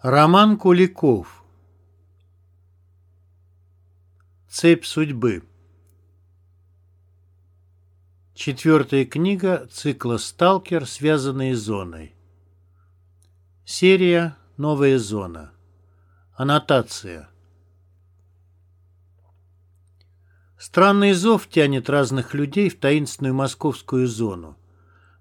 Роман Куликов Цепь судьбы Четвертая книга цикла «Сталкер. Связанные зоной». Серия «Новая зона». Аннотация. Странный зов тянет разных людей в таинственную московскую зону.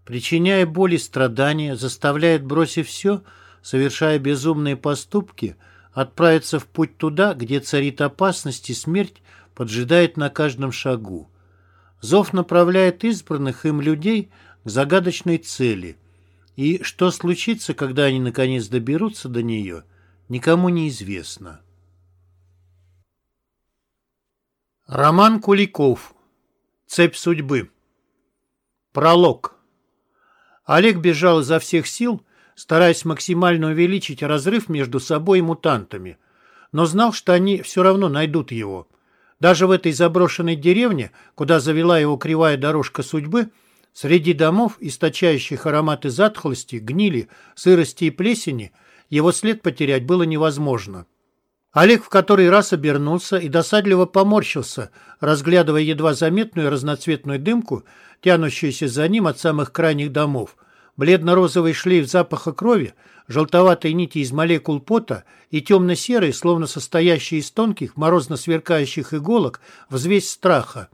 Причиняя боль и страдания, заставляет, бросив все, совершая безумные поступки, отправиться в путь туда, где царит опасность и смерть поджидает на каждом шагу. Зов направляет избранных им людей к загадочной цели. И что случится, когда они наконец доберутся до нее, никому не известно. Роман Куликов. Цепь судьбы. Пролог. Олег бежал изо всех сил, стараясь максимально увеличить разрыв между собой и мутантами, но знал, что они все равно найдут его. Даже в этой заброшенной деревне, куда завела его кривая дорожка судьбы, среди домов, источающих ароматы затхлости, гнили, сырости и плесени, его след потерять было невозможно. Олег в который раз обернулся и досадливо поморщился, разглядывая едва заметную разноцветную дымку, тянущуюся за ним от самых крайних домов. Бледно-розовый шлейф запаха крови, желтоватые нити из молекул пота и темно-серые, словно состоящие из тонких, морозно сверкающих иголок, взвесь страха.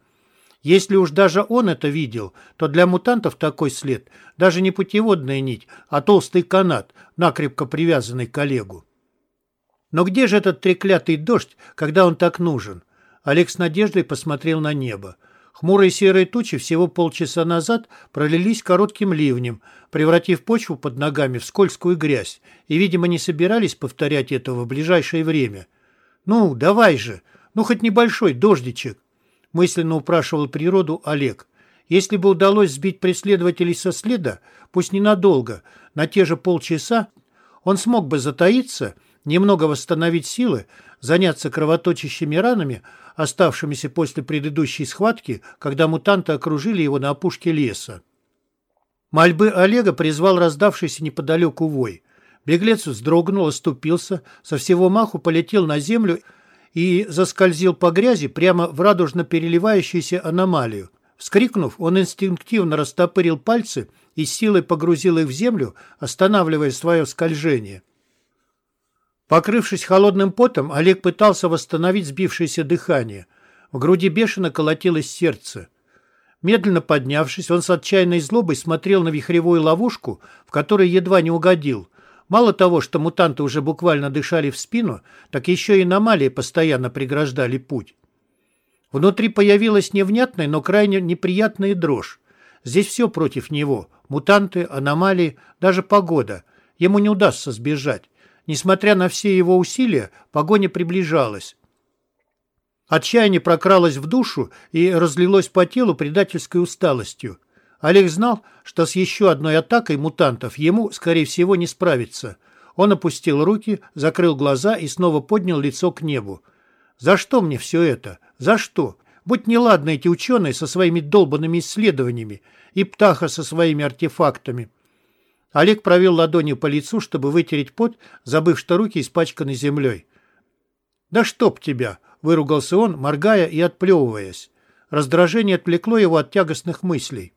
Если уж даже он это видел, то для мутантов такой след даже не путеводная нить, а толстый канат, накрепко привязанный к Олегу. Но где же этот треклятый дождь, когда он так нужен? Олег с надеждой посмотрел на небо. Хмурые серые тучи всего полчаса назад пролились коротким ливнем, превратив почву под ногами в скользкую грязь, и, видимо, не собирались повторять этого в ближайшее время. «Ну, давай же! Ну, хоть небольшой дождичек!» мысленно упрашивал природу Олег. Если бы удалось сбить преследователей со следа, пусть ненадолго, на те же полчаса, он смог бы затаиться, немного восстановить силы, заняться кровоточащими ранами, оставшимися после предыдущей схватки, когда мутанты окружили его на опушке леса. Мольбы Олега призвал раздавшийся неподалеку вой. Беглец вздрогнул, оступился, со всего маху полетел на землю и заскользил по грязи прямо в радужно переливающуюся аномалию. Вскрикнув, он инстинктивно растопырил пальцы и силой погрузил их в землю, останавливая свое скольжение. Покрывшись холодным потом, Олег пытался восстановить сбившееся дыхание. В груди бешено колотилось сердце. Медленно поднявшись, он с отчаянной злобой смотрел на вихревую ловушку, в которой едва не угодил. Мало того, что мутанты уже буквально дышали в спину, так еще и аномалии постоянно преграждали путь. Внутри появилась невнятная, но крайне неприятная дрожь. Здесь все против него. Мутанты, аномалии, даже погода. Ему не удастся сбежать. Несмотря на все его усилия, погоня приближалась. Отчаяние прокралось в душу и разлилось по телу предательской усталостью. Олег знал, что с еще одной атакой мутантов ему, скорее всего, не справиться. Он опустил руки, закрыл глаза и снова поднял лицо к небу. «За что мне все это? За что? Будь неладны эти ученые со своими долбанными исследованиями и Птаха со своими артефактами». Олег провел ладонью по лицу, чтобы вытереть пот, забыв, что руки испачканы землей. «Да чтоб тебя!» — выругался он, моргая и отплевываясь. Раздражение отвлекло его от тягостных мыслей.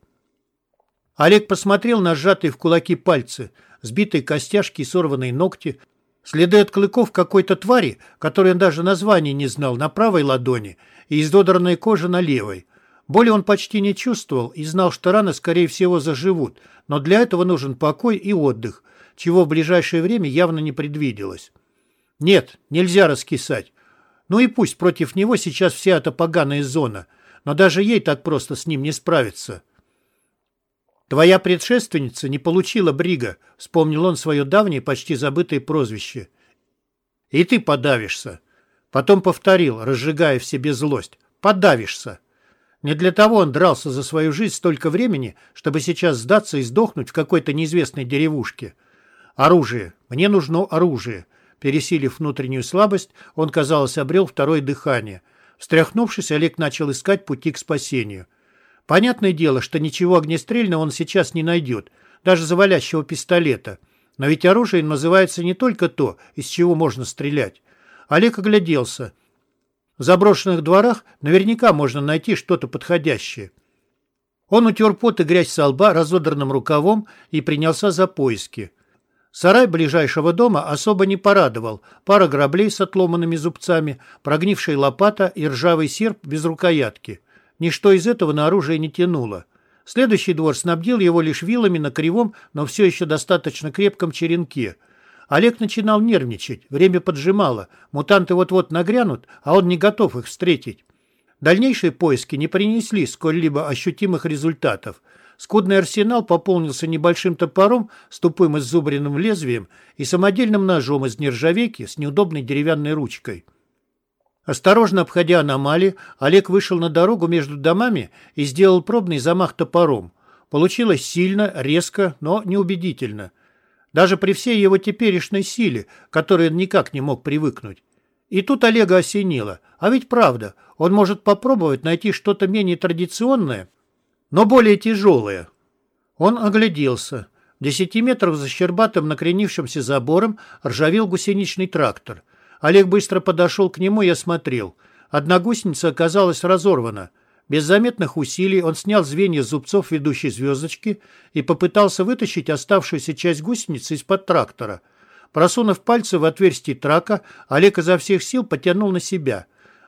Олег посмотрел на сжатые в кулаки пальцы, сбитые костяшки и сорванные ногти, следы от клыков какой-то твари, которой он даже названия не знал, на правой ладони и издодранная кожа на левой. Боли он почти не чувствовал и знал, что раны, скорее всего, заживут, но для этого нужен покой и отдых, чего в ближайшее время явно не предвиделось. Нет, нельзя раскисать. Ну и пусть против него сейчас вся эта поганая зона, но даже ей так просто с ним не справиться. «Твоя предшественница не получила брига», — вспомнил он свое давнее, почти забытое прозвище. «И ты подавишься». Потом повторил, разжигая в себе злость. «Подавишься». Не для того он дрался за свою жизнь столько времени, чтобы сейчас сдаться и сдохнуть в какой-то неизвестной деревушке. Оружие. Мне нужно оружие. Пересилив внутреннюю слабость, он, казалось, обрел второе дыхание. Встряхнувшись, Олег начал искать пути к спасению. Понятное дело, что ничего огнестрельного он сейчас не найдет, даже завалящего пистолета. Но ведь оружием называется не только то, из чего можно стрелять. Олег огляделся. В заброшенных дворах наверняка можно найти что-то подходящее. Он утер пот и грязь со лба разодранным рукавом и принялся за поиски. Сарай ближайшего дома особо не порадовал. Пара граблей с отломанными зубцами, прогнившая лопата и ржавый серп без рукоятки. Ничто из этого на оружие не тянуло. Следующий двор снабдил его лишь вилами на кривом, но все еще достаточно крепком черенке. Олег начинал нервничать, время поджимало, мутанты вот-вот нагрянут, а он не готов их встретить. Дальнейшие поиски не принесли сколь-либо ощутимых результатов – Скудный арсенал пополнился небольшим топором с тупым иззубренным лезвием и самодельным ножом из нержавейки с неудобной деревянной ручкой. Осторожно обходя аномалии, Олег вышел на дорогу между домами и сделал пробный замах топором. Получилось сильно, резко, но неубедительно. Даже при всей его теперешней силе, которой он никак не мог привыкнуть. И тут Олега осенило. А ведь правда, он может попробовать найти что-то менее традиционное но более тяжелые. Он огляделся. В десяти метрах за щербатым накренившимся забором ржавел гусеничный трактор. Олег быстро подошел к нему и осмотрел. Одна гусеница оказалась разорвана. Без заметных усилий он снял звенья зубцов ведущей звездочки и попытался вытащить оставшуюся часть гусеницы из-под трактора. Просунув пальцы в отверстие трака, Олег изо всех сил потянул на себя.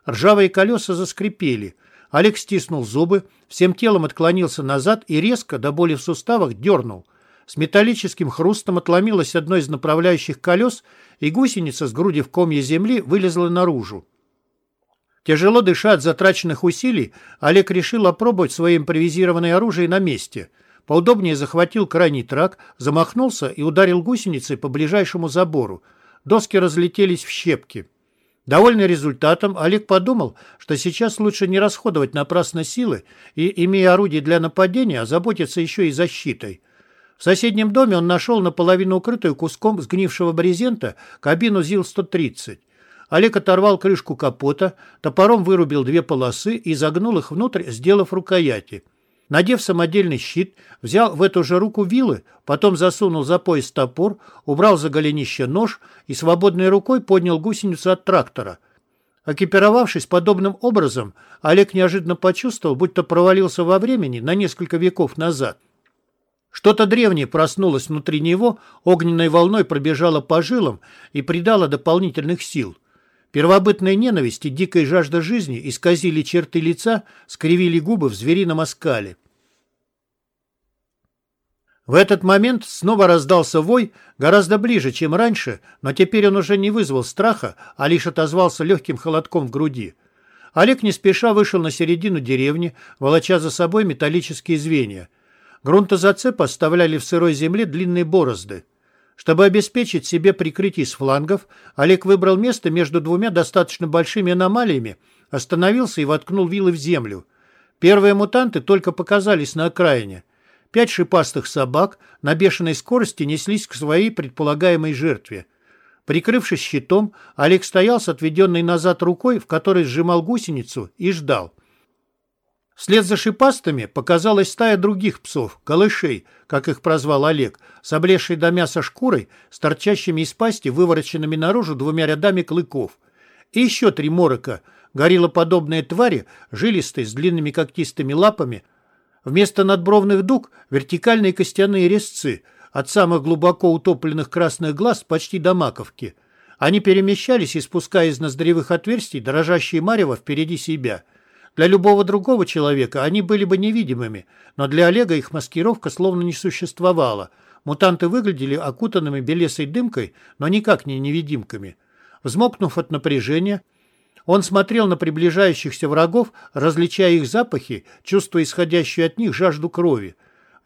Ржавые колеса заскрипели – Олег стиснул зубы, всем телом отклонился назад и резко, до боли в суставах, дернул. С металлическим хрустом отломилось одно из направляющих колес, и гусеница, сгрудив комья земли, вылезла наружу. Тяжело дыша от затраченных усилий, Олег решил опробовать свое импровизированное оружие на месте. Поудобнее захватил крайний трак, замахнулся и ударил гусеницей по ближайшему забору. Доски разлетелись в щепки. Довольный результатом, Олег подумал, что сейчас лучше не расходовать напрасно силы и, имея орудие для нападения, озаботиться еще и защитой. В соседнем доме он нашел наполовину укрытую куском сгнившего брезента кабину ЗИЛ-130. Олег оторвал крышку капота, топором вырубил две полосы и загнул их внутрь, сделав рукояти. Надев самодельный щит, взял в эту же руку вилы, потом засунул за пояс топор, убрал за голенище нож и свободной рукой поднял гусеницу от трактора. Экипировавшись подобным образом, Олег неожиданно почувствовал, будто провалился во времени на несколько веков назад. Что-то древнее проснулось внутри него, огненной волной пробежало по жилам и придало дополнительных сил. Первобытная ненависть и дикая жажда жизни исказили черты лица, скривили губы в зверином оскале. В этот момент снова раздался вой, гораздо ближе, чем раньше, но теперь он уже не вызвал страха, а лишь отозвался легким холодком в груди. Олег не спеша вышел на середину деревни, волоча за собой металлические звенья. Грунтозацеп оставляли в сырой земле длинные борозды. Чтобы обеспечить себе прикрытие с флангов, Олег выбрал место между двумя достаточно большими аномалиями, остановился и воткнул вилы в землю. Первые мутанты только показались на окраине. Пять шипастых собак на бешеной скорости неслись к своей предполагаемой жертве. Прикрывшись щитом, Олег стоял с отведенной назад рукой, в которой сжимал гусеницу, и ждал. Вслед за шипастыми показалась стая других псов, голышей, как их прозвал Олег, с облезшей до мяса шкурой, с торчащими из пасти, вывороченными наружу двумя рядами клыков. И еще три морока, гориллоподобные твари, жилистые, с длинными когтистыми лапами, Вместо надбровных дуг – вертикальные костяные резцы, от самых глубоко утопленных красных глаз почти до маковки. Они перемещались, испуская из ноздревых отверстий дрожащие марево впереди себя. Для любого другого человека они были бы невидимыми, но для Олега их маскировка словно не существовала. Мутанты выглядели окутанными белесой дымкой, но никак не невидимками. Взмокнув от напряжения – он смотрел на приближающихся врагов, различая их запахи, чувствуя исходящую от них жажду крови.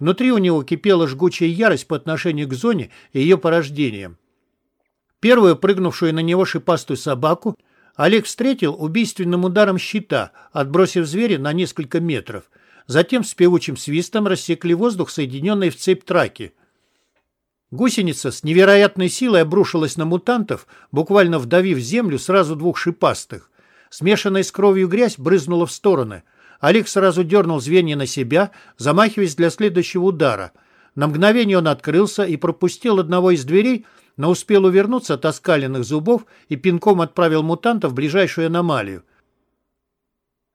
Внутри у него кипела жгучая ярость по отношению к зоне и ее порождениям. Первую прыгнувшую на него шипастую собаку Олег встретил убийственным ударом щита, отбросив зверя на несколько метров. Затем с певучим свистом рассекли воздух, соединенные в цепь траки. Гусеница с невероятной силой обрушилась на мутантов, буквально вдавив землю сразу двух шипастых. Смешанная с кровью грязь брызнула в стороны. Олег сразу дернул звенья на себя, замахиваясь для следующего удара. На мгновение он открылся и пропустил одного из дверей, но успел увернуться от оскаленных зубов и пинком отправил мутанта в ближайшую аномалию.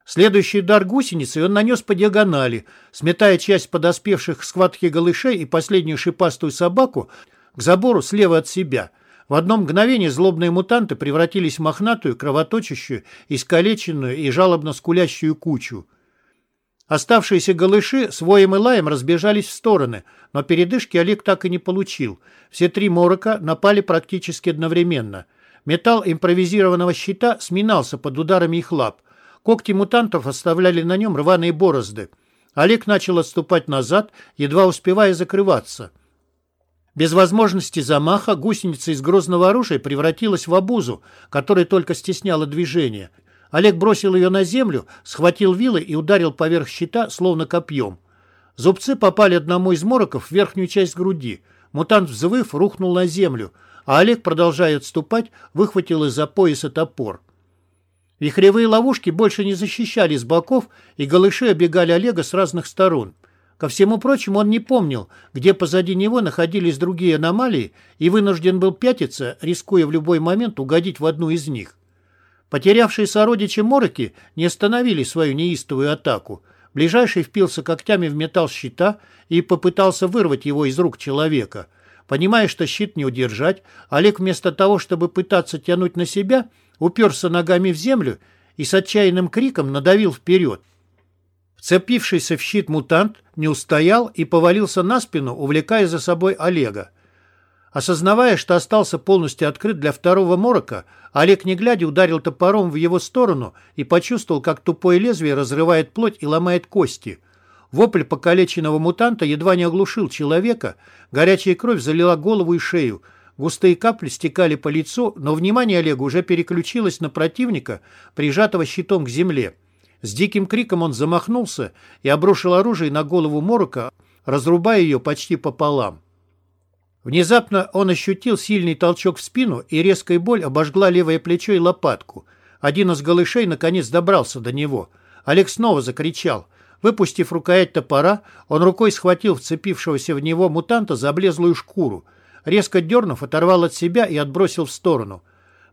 Следующий удар гусеницей он нанес по диагонали, сметая часть подоспевших к схватке голышей и последнюю шипастую собаку к забору слева от себя. В одно мгновение злобные мутанты превратились в мохнатую, кровоточащую, искалеченную и жалобно скулящую кучу. Оставшиеся голыши с воем и лаем разбежались в стороны, но передышки Олег так и не получил. Все три морока напали практически одновременно. Металл импровизированного щита сминался под ударами их лап. Когти мутантов оставляли на нем рваные борозды. Олег начал отступать назад, едва успевая закрываться. Без возможности замаха гусеница из грозного оружия превратилась в обузу, которая только стесняла движение – Олег бросил ее на землю, схватил вилы и ударил поверх щита, словно копьем. Зубцы попали одному из мороков в верхнюю часть груди. Мутант, взвыв, рухнул на землю, а Олег, продолжая отступать, выхватил из-за пояса топор. Вихревые ловушки больше не защищали с боков, и голыши обегали Олега с разных сторон. Ко всему прочему, он не помнил, где позади него находились другие аномалии, и вынужден был пятиться, рискуя в любой момент угодить в одну из них. Потерявшие сородичи мороки не остановили свою неистовую атаку. Ближайший впился когтями в металл щита и попытался вырвать его из рук человека. Понимая, что щит не удержать, Олег вместо того, чтобы пытаться тянуть на себя, уперся ногами в землю и с отчаянным криком надавил вперед. Вцепившийся в щит мутант не устоял и повалился на спину, увлекая за собой Олега. Осознавая, что остался полностью открыт для второго морока, Олег не глядя ударил топором в его сторону и почувствовал, как тупое лезвие разрывает плоть и ломает кости. Вопль покалеченного мутанта едва не оглушил человека, горячая кровь залила голову и шею, густые капли стекали по лицу, но внимание Олега уже переключилось на противника, прижатого щитом к земле. С диким криком он замахнулся и обрушил оружие на голову Морока, разрубая ее почти пополам. Внезапно он ощутил сильный толчок в спину, и резкая боль обожгла левое плечо и лопатку. Один из голышей наконец добрался до него. Олег снова закричал. Выпустив рукоять топора, он рукой схватил вцепившегося в него мутанта за облезлую шкуру. Резко дернув, оторвал от себя и отбросил в сторону.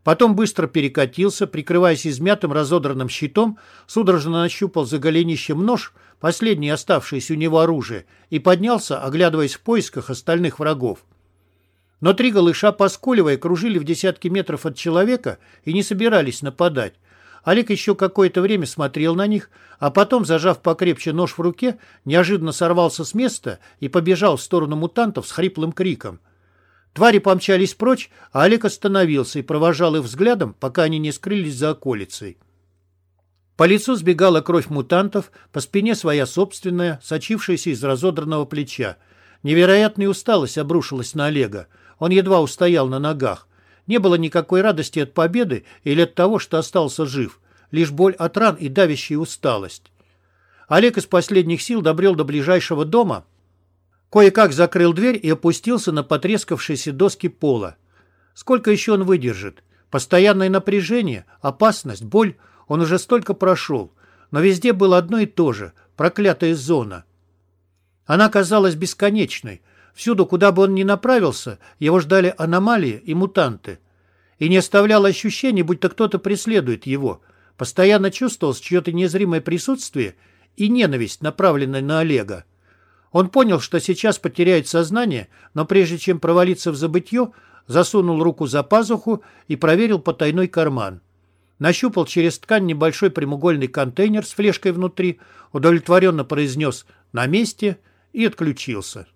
Потом быстро перекатился, прикрываясь измятым разодранным щитом, судорожно нащупал за голенищем нож, последнее оставшееся у него оружие, и поднялся, оглядываясь в поисках остальных врагов. Но три голыша, поскуливая, кружили в десятки метров от человека и не собирались нападать. Олег еще какое-то время смотрел на них, а потом, зажав покрепче нож в руке, неожиданно сорвался с места и побежал в сторону мутантов с хриплым криком. Твари помчались прочь, а Олег остановился и провожал их взглядом, пока они не скрылись за околицей. По лицу сбегала кровь мутантов, по спине своя собственная, сочившаяся из разодранного плеча. Невероятная усталость обрушилась на Олега. Он едва устоял на ногах. Не было никакой радости от победы или от того, что остался жив. Лишь боль от ран и давящая усталость. Олег из последних сил добрел до ближайшего дома, кое-как закрыл дверь и опустился на потрескавшиеся доски пола. Сколько еще он выдержит? Постоянное напряжение, опасность, боль он уже столько прошел, но везде было одно и то же – проклятая зона. Она казалась бесконечной – Всюду, куда бы он ни направился, его ждали аномалии и мутанты. И не оставляло ощущения, будто кто-то преследует его. Постоянно чувствовалось чье-то незримое присутствие и ненависть, направленная на Олега. Он понял, что сейчас потеряет сознание, но прежде чем провалиться в забытье, засунул руку за пазуху и проверил потайной карман. Нащупал через ткань небольшой прямоугольный контейнер с флешкой внутри, удовлетворенно произнес «на месте» и отключился.